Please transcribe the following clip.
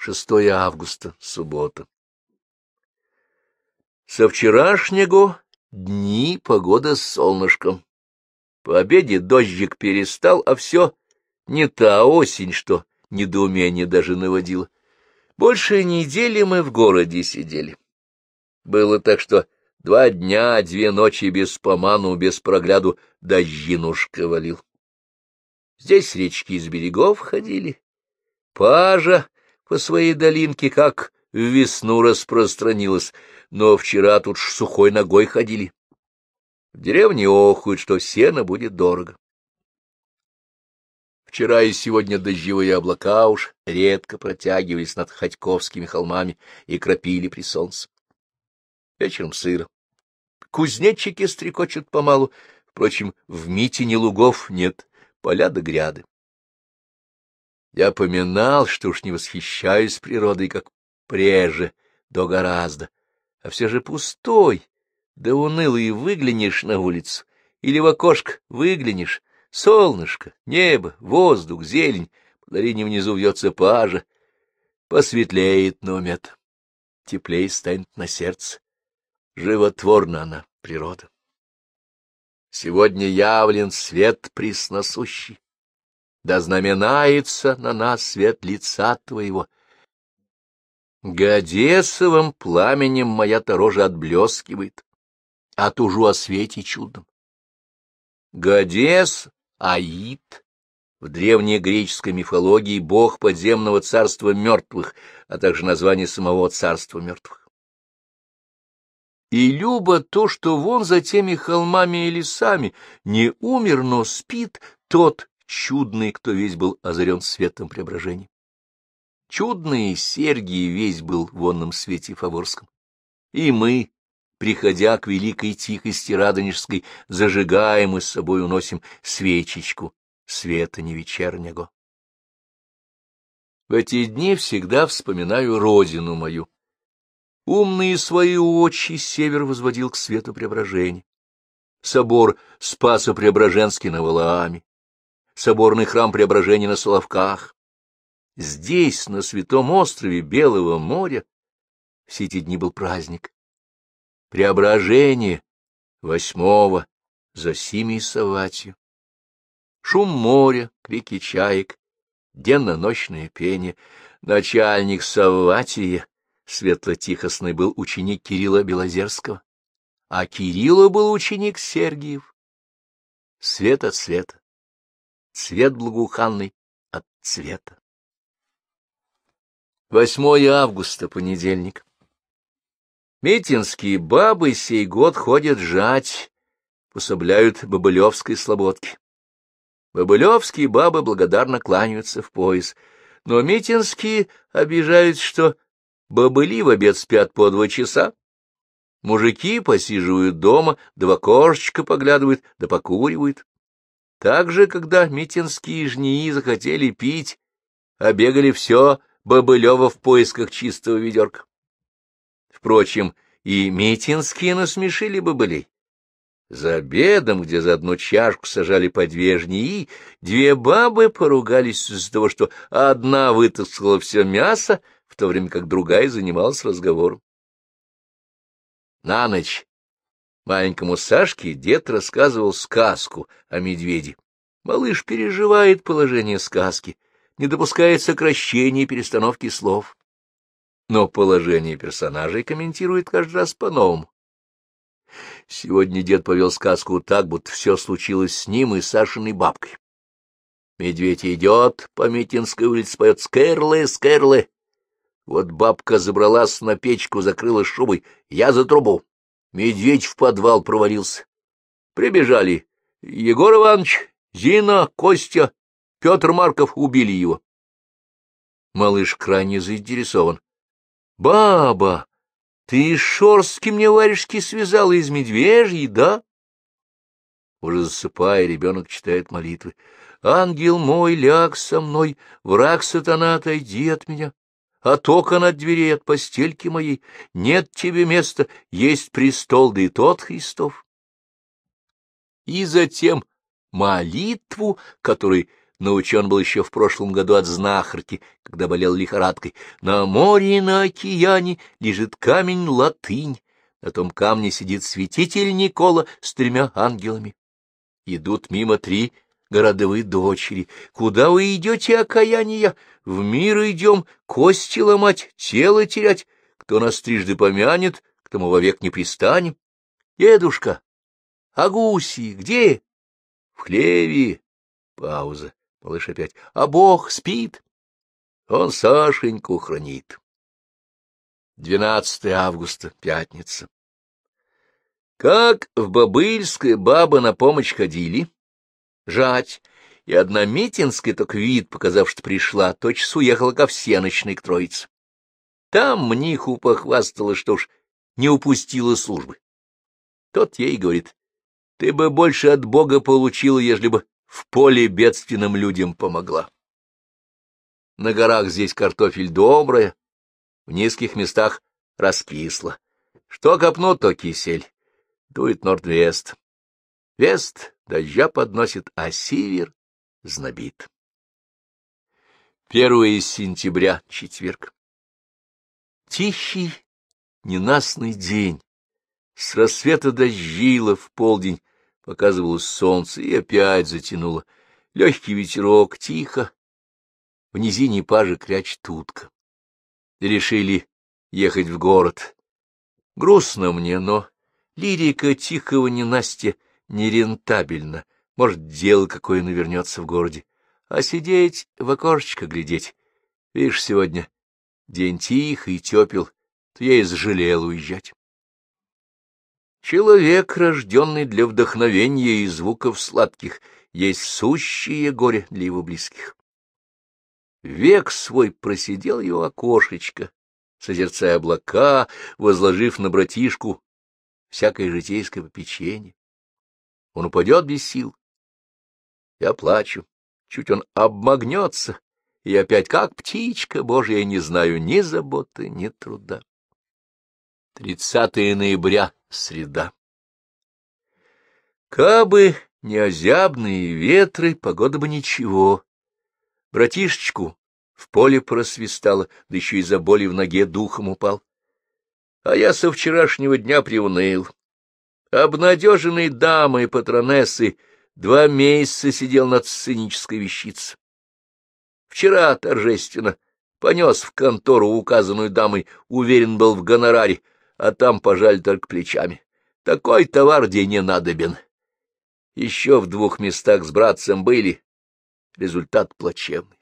6 августа, суббота. Со вчерашнего дни погода с солнышком. По обеде дождик перестал, а все не та осень, что недоумение даже наводило. Больше недели мы в городе сидели. Было так, что два дня, две ночи без поману, без прогляду дождинушка валил. Здесь речки из берегов ходили. Пажа по своей долинке как в весну распространилась, но вчера тут ж сухой ногой ходили. В деревне охуют, что сено будет дорого. Вчера и сегодня дождевые облака уж редко протягивались над Ходьковскими холмами и кропили при солнце. Вечером сыро. Кузнечики стрекочут помалу, впрочем, в митине лугов нет, поля да гряды. Я поминал, что уж не восхищаюсь природой, как прежде, до гораздо, а все же пустой, да унылый выглянешь на улицу, или в окошко выглянешь, Солнышко, небо, воздух, зелень, по долине внизу вьется пажа. Посветлеет номет, теплее станет на сердце. Животворна она, природа. Сегодня явлен свет пресносущий. Да знаменается на нас свет лица твоего. Годесовым пламенем моя торожа отблескивает, а тужу о свете чудном. Годес Аид, в древней греческой мифологии бог подземного царства мертвых, а также название самого царства мертвых. И любо то, что вон за теми холмами и лесами не умер, но спит тот чудный, кто весь был озарен светом преображения. Чудный Сергий весь был в вонном свете фаворском. И мы, приходя к великой тихости радонежской, зажигаем и с собой уносим свечечку света не вечернего. В эти дни всегда вспоминаю родину мою. Умные свои очи север возводил к свету преображения. Собор Спасо-Преображенский на Валааме, соборный храм Преображения на Соловках. Здесь, на святом острове Белого моря, все эти дни был праздник. Преображение восьмого за сими Саватью. Шум моря, крики чаек, денно-ночное пение. Начальник Саватия, светло-тихостный, был ученик Кирилла Белозерского, а Кирилла был ученик Сергиев. Свет от света, цвет благоуханный от цвета. 8 августа, понедельник. Митинские бабы сей год ходят жать, пособляют бобылевской слободке. Бобылевские бабы благодарно кланяются в пояс, но митинские обижают, что бобыли в обед спят по два часа. Мужики посиживают дома, два окошечка поглядывают, да покуривают. Так же, когда митинские жнии захотели пить, обегали все Бобылева в поисках чистого ведерка. Впрочем, и Митинские насмешили бы были. За обедом, где за одну чашку сажали по две жнии, две бабы поругались из-за того, что одна вытаскала все мясо, в то время как другая занималась разговором. На ночь маленькому Сашке дед рассказывал сказку о медведе. Малыш переживает положение сказки, не допускает сокращения и перестановки слов но положение персонажей комментирует каждый раз по-новому. Сегодня дед повел сказку так, будто все случилось с ним и Сашиной бабкой. Медведь идет по Митинской улице, поет «Скэрлы, скэрлы». Вот бабка забралась на печку, закрыла шубой, я за трубу. Медведь в подвал провалился. Прибежали. Егор Иванович, Зина, Костя, Петр Марков убили его. Малыш крайне заинтересован. Баба, ты шорстки мне варежки связала из медвежьей, да? Уже засыпая, ребенок читает молитвы. Ангел мой, ляг со мной, враг сатана, отойди от меня. От окон от дверей, от постельки моей, нет тебе места, есть престол, да и тот Христов. И затем молитву, которой Научен был еще в прошлом году от знахарки, когда болел лихорадкой. На море и на океане лежит камень латынь. На том камне сидит святитель Никола с тремя ангелами. Идут мимо три городовые дочери. Куда вы идете, окаяние? В мир идем, кости ломать, тело терять. Кто нас трижды помянет, к тому вовек не пристанем. Дедушка, а гуси где? В хлеве. Пауза. Малыш опять. А Бог спит. Он Сашеньку хранит. 12 августа, пятница. Как в Бобыльское бабы на помощь ходили, жать, и одна Митинская, только вид, показав, что пришла, тотчас уехала ко всеночной к троице. Там мниху похвастала, что уж не упустила службы. Тот ей говорит, ты бы больше от Бога получила, ежели бы в поле бедственным людям помогла. На горах здесь картофель добрая, в низких местах раскисла. Что копнут, то кисель. Дует норд-вест. Вест дождя подносит, а север знобит. Первое сентября, четверг. Тихий, ненастный день. С рассвета дождило в полдень, показывалось солнце, и опять затянуло. Легкий ветерок, тихо. В низине пажи крячет утка. Решили ехать в город. Грустно мне, но лирика тихого ненастья нерентабельна. Может, дело какое навернется в городе. А сидеть, в окошечко глядеть. Видишь, сегодня день тихий и тепел, то я и сжалел уезжать. Человек, рожденный для вдохновения и звуков сладких, есть сущее горе для его близких. Век свой просидел его окошечко, созерцая облака, возложив на братишку всякое житейское попечение. Он упадет без сил. Я плачу, чуть он обмагнется, и опять, как птичка божья, не знаю ни заботы, ни труда. 30 ноября Среда. Кабы не озябные ветры, погода бы ничего. Братишечку в поле просвистало, да еще из-за боли в ноге духом упал. А я со вчерашнего дня приуныл. Обнадеженный дамой патронессы два месяца сидел над сценической вещицей. Вчера торжественно понес в контору указанную дамой, уверен был в гонораре, а там пожали только плечами. Такой товар где не надобен. Еще в двух местах с братцем были. Результат плачевный.